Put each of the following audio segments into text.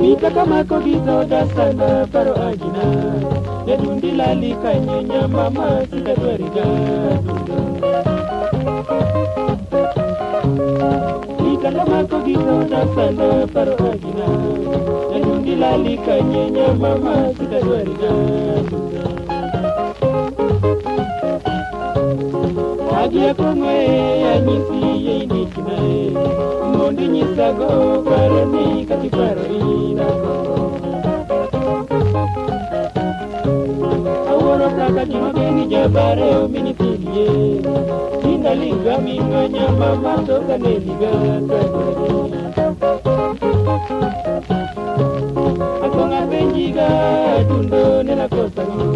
Mita kama kogizo da sana paro agina, Nedundi lali kanyenya mama sita duariga Mita kama kogizo da sana paro ajina Nedundi lali kanyenya mama sita duariga Agia kongwe anyisi yeini mondinyisago paroni kati paro inago awuoro kaka jimageni jabare ominitilie inalinga minga nyamamandoka nenigatago akongabenjiga adundo nenakosago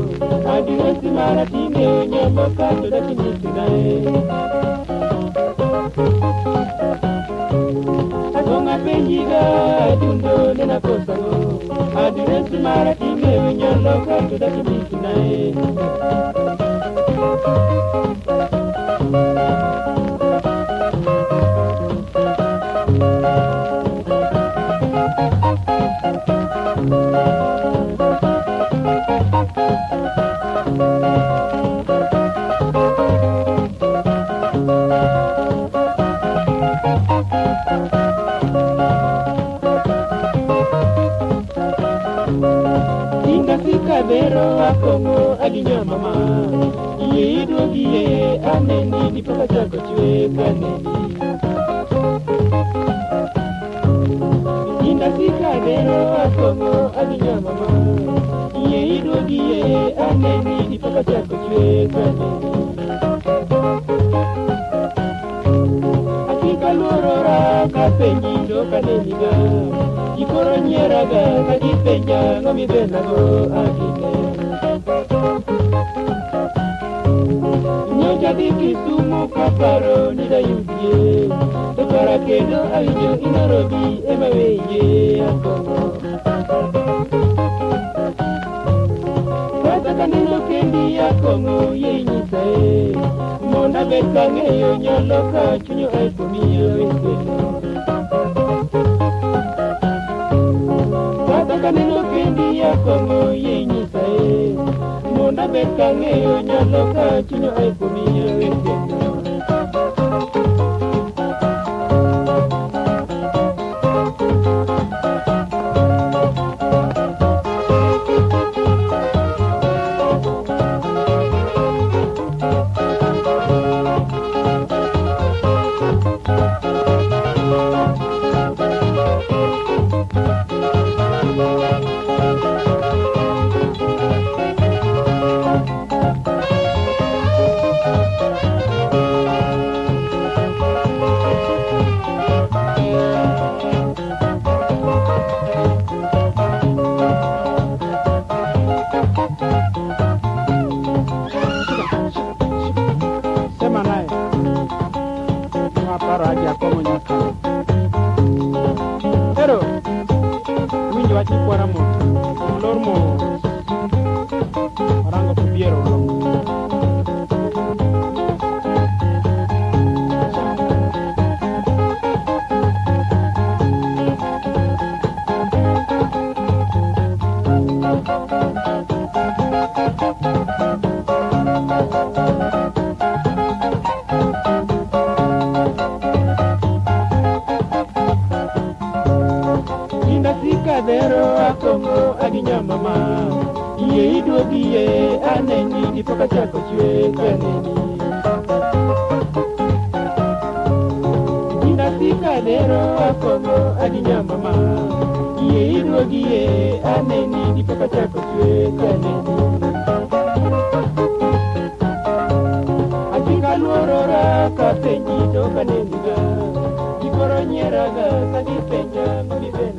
adiresi maratine nyamakato dakinisinae menyika tundo nenakosano Maro Kongo alinya mama Yidogie ameni nipaka chako chwe chiwekane Inafika Nero Kongo alinya mama Yidogie ameni nipaka chako chwe chiwekane Akika lorora kapenyi ndokaneniga Ikoronyeraga kagipenja ngomi go aki Nyocha dhi kisumu kaparo ni dayudie To kara kendo awinjo inarobi ema weye Kata kaneno kendi ya kongo ye nyise Mona beka ngeyo nyolo ka chunyo elfu miyo ise Kata kaneno kendi ya kongo ye nyise kunda betange yo jalo ka chino ay e kumiye wende Kadero akongo aginya mama Iye idwo giye aneni ni poka chako chwe kaneni Ina si kadero akongo aginya mama Iye idwo giye aneni ni poka chako chwe kaneni Maraga, Kadi Penya, Mami